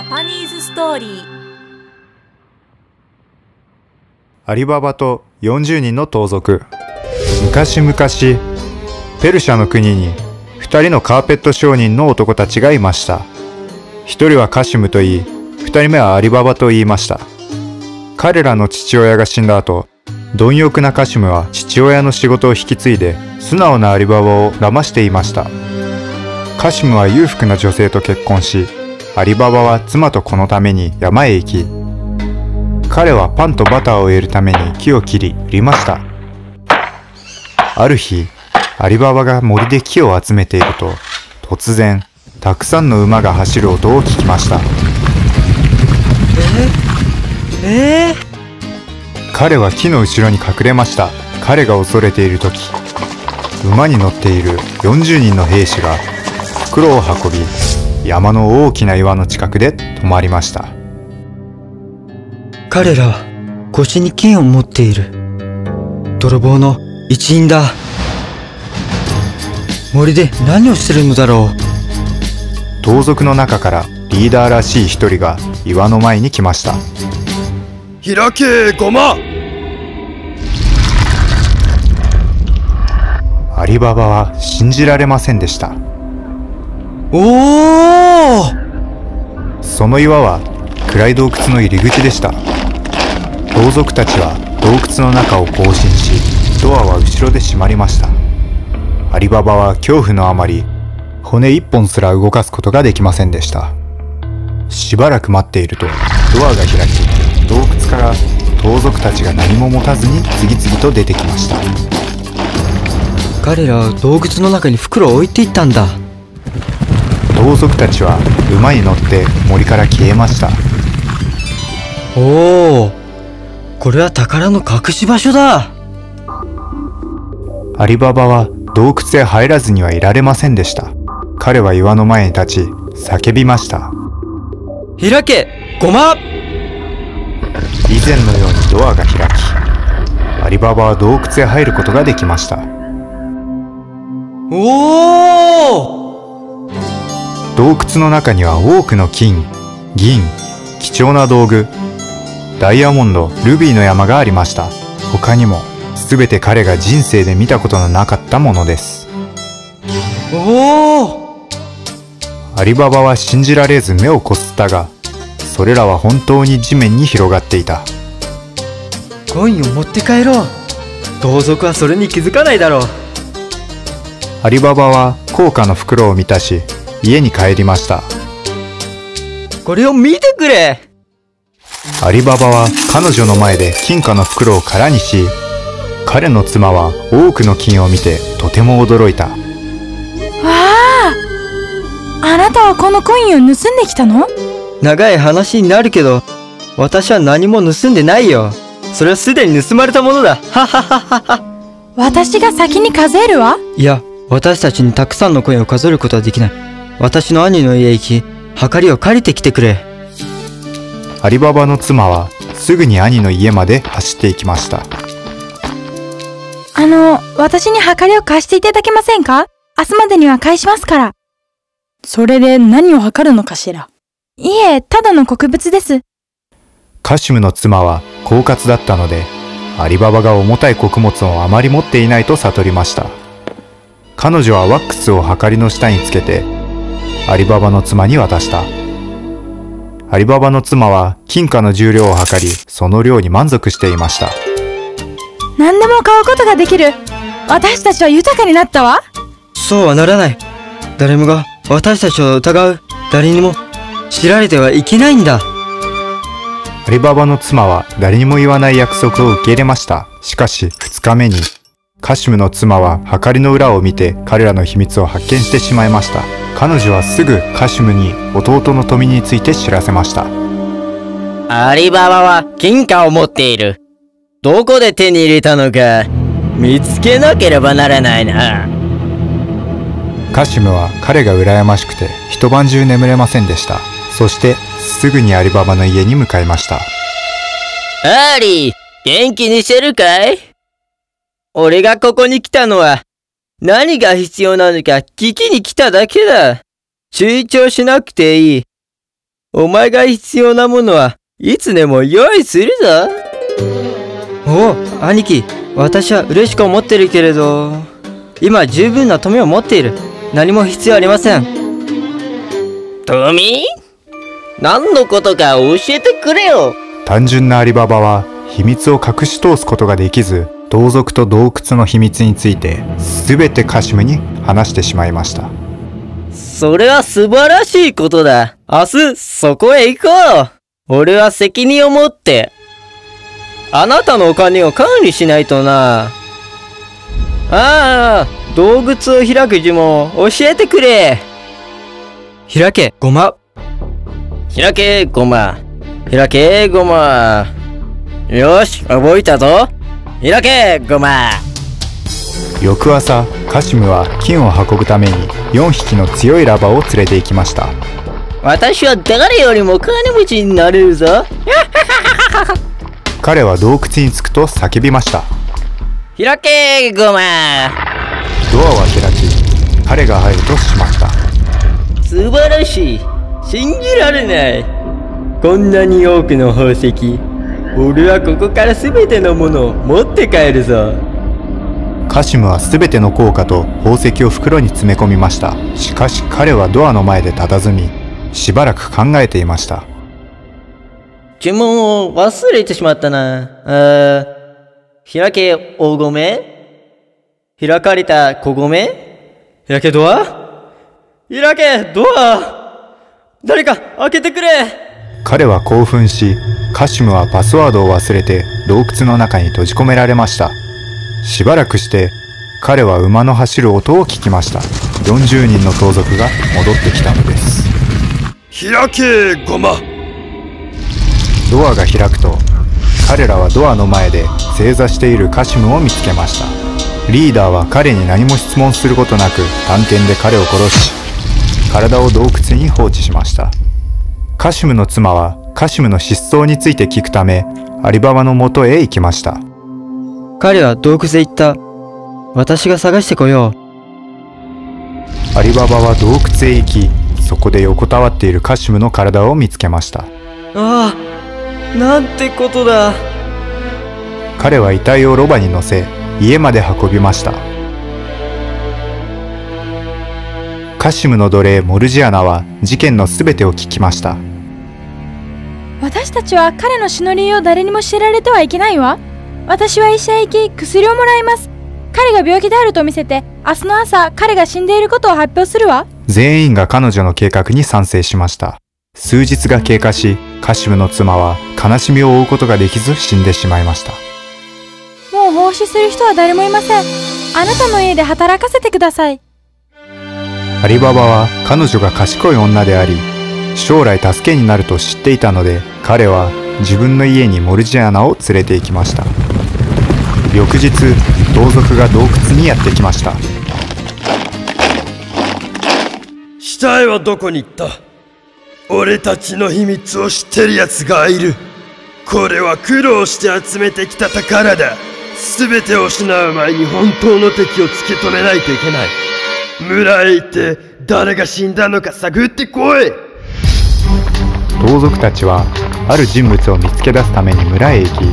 ャパニーズストーリー。アリババと40人の盗賊。昔々ペルシャの国に2人のカーペット商人の男たちがいました。1人はカシムと言い2人目はアリババと言いました。彼らの父親が死んだ後貪欲なカシムは父親の仕事を引き継いで素直なアリババを騙していました。カシムは裕福な女性と結婚しアリババは妻と子のために山へ行き彼はパンとバターを得るために木を切り売りました。ある日アリババが森で木を集めていると突然たくさんの馬が走る音を聞きました。え？え？彼は木の後ろに隠れました。彼が恐れている時馬に乗っている40人の兵士が袋を運び山の大きな岩の近くで止まりました。彼らは腰に剣を持っている。泥棒の一員だ。森で何をしてるのだろう。盗賊の中からリーダーらしい一人が岩の前に来ました。開けごま。アリババは信じられませんでしたおおその岩は暗い洞窟の入り口でした。盗賊たちは洞窟の中を行進しドアは後ろで閉まりました。アリババは恐怖のあまり骨一本すら動かすことができませんでした。しばらく待っているとドアが開き洞窟から盗賊たちが何も持たずに次々と出てきました彼らは洞窟の中に袋を置いていったんだ盗賊たちは馬に乗って森から消えました。おおこれは宝の隠し場所だ。アリババは洞窟へ入らずにはいられませんでした。彼は岩の前に立ち叫びました。開けごま。以前のようにドアが開きアリババは洞窟へ入ることができました。おお洞窟の中には多くの金銀貴重な道具ダイヤモンドルビーの山がありました。他にも全て彼が人生で見たことのなかったものです。おお！アリババは信じられず目をこすったがそれらは本当に地面に広がっていた。コインを持って帰ろう。盗賊はそれに気づかないだろう。アリババは高価の袋を満たし家に帰りました。これを見てくれ。アリババは彼女の前で金貨の袋を空にし彼の妻は多くの金を見てとても驚いた。わああなたはこのコインを盗んできたの？長い話になるけど私は何も盗んでないよ。それはすでに盗まれたものだ。ははははは。私が先に数えるわ。いや私たちにたくさんのコインを数えることはできない私の兄の家へ行き計りを借りてきてくれ。アリババの妻はすぐに兄の家まで走っていきました。あの私に計りを貸していただけませんか？明日までには返しますから。それで何を測るのかしら？いえただの国物です。カシムの妻は狡猾だったのでアリババが重たい穀物をあまり持っていないと悟りました。彼女はワックスをはかりの下につけてアリババの妻に渡した。アリババの妻は金貨の重量を測りその量に満足していました。何でも買うことができる。私たちは豊かになったわ。そうはならない。誰もが私たちを疑う。誰にも知られてはいけないんだ。アリババの妻は誰にも言わない約束を受け入れました。しかし2日目にカシムの妻は計りの裏を見て彼らの秘密を発見してしまいました彼女はすぐカシムに弟の富について知らせましたアリババは金貨を持っている。どこで手に入れたのか見つけなければならないな。カシムは彼が羨ましくて一晩中眠れませんでしたそしてすぐにアリババの家に向かいましたアーリー、元気にしてるかい？俺がここに来たのは、何が必要なのか聞きに来ただけだ。躊躇しなくていい。お前が必要なものはいつでも用意するぞ。おお、兄貴、私は嬉しく思ってるけれど、今十分な富を持っている。何も必要ありません。富？何のことか教えてくれよ。単純なアリババは秘密を隠し通すことができず盗賊と洞窟の秘密について全てカシムに話してしまいましたそれは素晴らしいことだ。明日、そこへ行こう。俺は責任を持って、あなたのお金を管理しないとな。ああ、洞窟を開く呪文を教えてくれ。開け、ごま。開け、ごま。開け、ごま。よし、覚えたぞ。開け、ごま。翌朝カシムは金を運ぶために4匹の強いラバを連れて行きました私は誰よりも金持ちになれるぞ。彼は洞窟に着くと叫びました開け、ごま。ドアは開き彼が入るとしまった素晴らしい。信じられない。こんなに多くの宝石。俺はここから全てのものを持って帰るぞ。カシムは全ての硬貨と宝石を袋に詰め込みました。しかし彼はドアの前で佇みしばらく考えていました。呪文を忘れてしまったな。あー開け、大米開かれた小米開けドア？開け、ドア？誰か開けてくれ彼は興奮しカシムはパスワードを忘れて洞窟の中に閉じ込められました。しばらくして彼は馬の走る音を聞きました。40人の盗賊が戻ってきたのです。開けごまドアが開くと彼らはドアの前で正座しているカシムを見つけました。リーダーは彼に何も質問することなく探検で彼を殺し体を洞窟に放置しましたカシムの妻はカシムの失踪について聞くためアリババの元へ行きました彼は洞窟へ行った。私が探してこよう。アリババは洞窟へ行きそこで横たわっているカシムの体を見つけましたああ、なんてことだ。彼は遺体をロバに乗せ家まで運びましたカシムの奴隷モルジアナは事件の全てを聞きました私たちは彼の死の理由を誰にも知られてはいけないわ。私は医者へ行き、薬をもらいます。彼が病気であると見せて、明日の朝、彼が死んでいることを発表するわ。全員が彼女の計画に賛成しました数日が経過しカシムの妻は悲しみを負うことができず死んでしまいましたもう奉仕する人は誰もいません。あなたの家で働かせてください。アリババは彼女が賢い女であり将来助けになると知っていたので彼は自分の家にモルジアナを連れて行きました。翌日盗賊が洞窟にやってきました。死体はどこに行った？俺たちの秘密を知ってる奴がいる。これは苦労して集めてきた宝だ。全てを失う前に本当の敵を突き止めないといけない。村へ行って誰が死んだのか探ってこい。盗賊たちはある人物を見つけ出すために村へ行き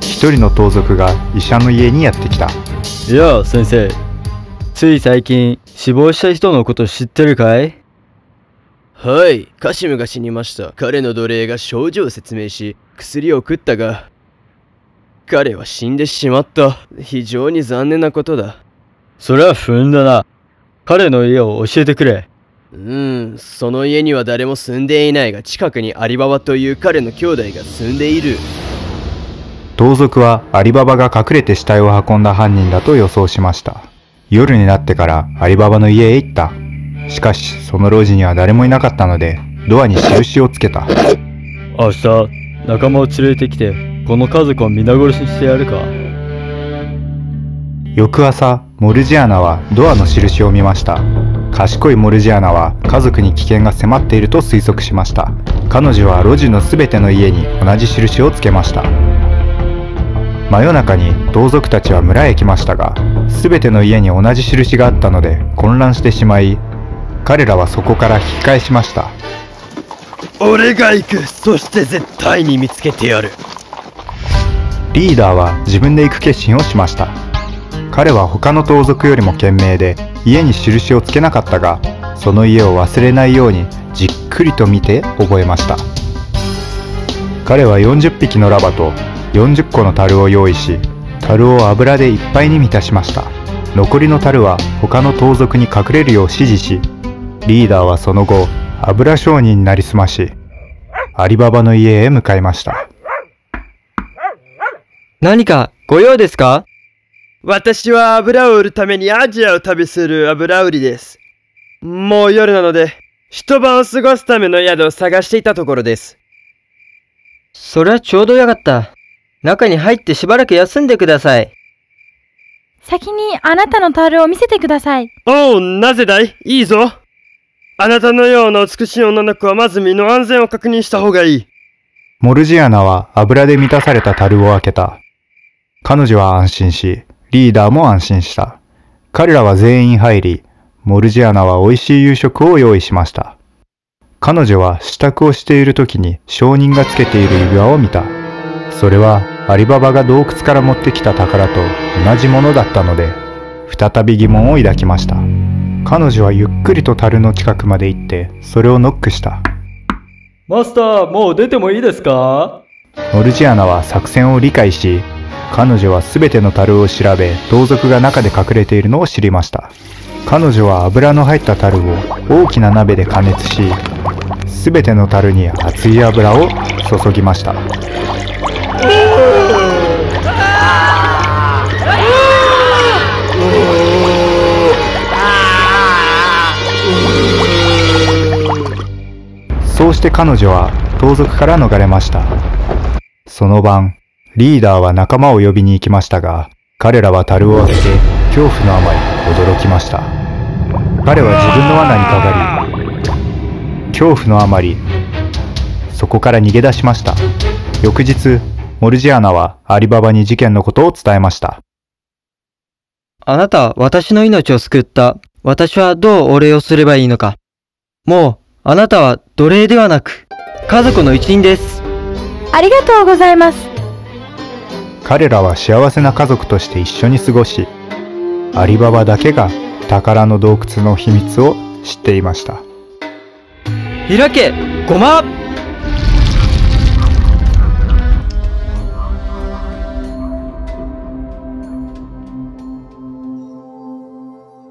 一人の盗賊が医者の家にやってきたいや、先生。つい最近、死亡した人のこと知ってるかい？はい、カシムが死にました。彼の奴隷が症状を説明し、薬を食ったが、彼は死んでしまった。非常に残念なことだ。それは不運だな。彼の家を教えてくれ。うーん、その家には誰も住んでいないが、近くにアリババという彼の兄弟が住んでいる。盗賊はアリババが隠れて死体を運んだ犯人だと予想しました夜になってからアリババの家へ行ったしかしその路地には誰もいなかったのでドアに印をつけた明日、仲間を連れてきて、この家族を皆殺しにしてやるか。翌朝モルジアナはドアの印を見ました賢いモルジアナは家族に危険が迫っていると推測しました。彼女は路地の全ての家に同じ印をつけました。真夜中に盗賊たちは村へ来ましたが全ての家に同じ印があったので混乱してしまい彼らはそこから引き返しました。俺が行く。そして絶対に見つけてやる。リーダーは自分で行く決心をしました彼は他の盗賊よりも賢明で家に印をつけなかったがその家を忘れないようにじっくりと見て覚えました。彼は40匹のラバと40個の樽を用意し樽を油でいっぱいに満たしました。残りの樽は他の盗賊に隠れるよう指示しリーダーはその後油商人になりすましアリババの家へ向かいました。何かご用ですか？私は油を売るためにアジアを旅する油売りです。もう夜なので、一晩を過ごすための宿を探していたところです。それはちょうどよかった。中に入ってしばらく休んでください。先にあなたの樽を見せてください。おう、なぜだい？いいぞ。あなたのような美しい女の子はまず身の安全を確認した方がいい。モルジアナは油で満たされた樽を開けた。彼女は安心し、リーダーも安心した。彼らは全員入り、モルジアナは美味しい夕食を用意しました。彼女は支度をしている時に証人がつけている指輪を見た。それはアリババが洞窟から持ってきた宝と同じものだったので、再び疑問を抱きました。彼女はゆっくりと樽の近くまで行って、それをノックした。マスター、もう出てもいいですか？モルジアナは作戦を理解し、彼女は全ての樽を調べ、盗賊が中で隠れているのを知りました。彼女は油の入った樽を大きな鍋で加熱し、全ての樽に熱い油を注ぎました。そうして彼女は盗賊から逃れました。その晩、リーダーは仲間を呼びに行きましたが、彼らは樽を開けて恐怖のあまり驚きました。彼は自分の罠にかかり、恐怖のあまり、そこから逃げ出しました。翌日、モルジアナはアリババに事件のことを伝えました。あなたは私の命を救った。私はどうお礼をすればいいのか。もう、あなたは奴隷ではなく、家族の一員です。ありがとうございます。彼らは幸せな家族として一緒に過ごし、アリババだけが宝の洞窟の秘密を知っていました。開け、ごま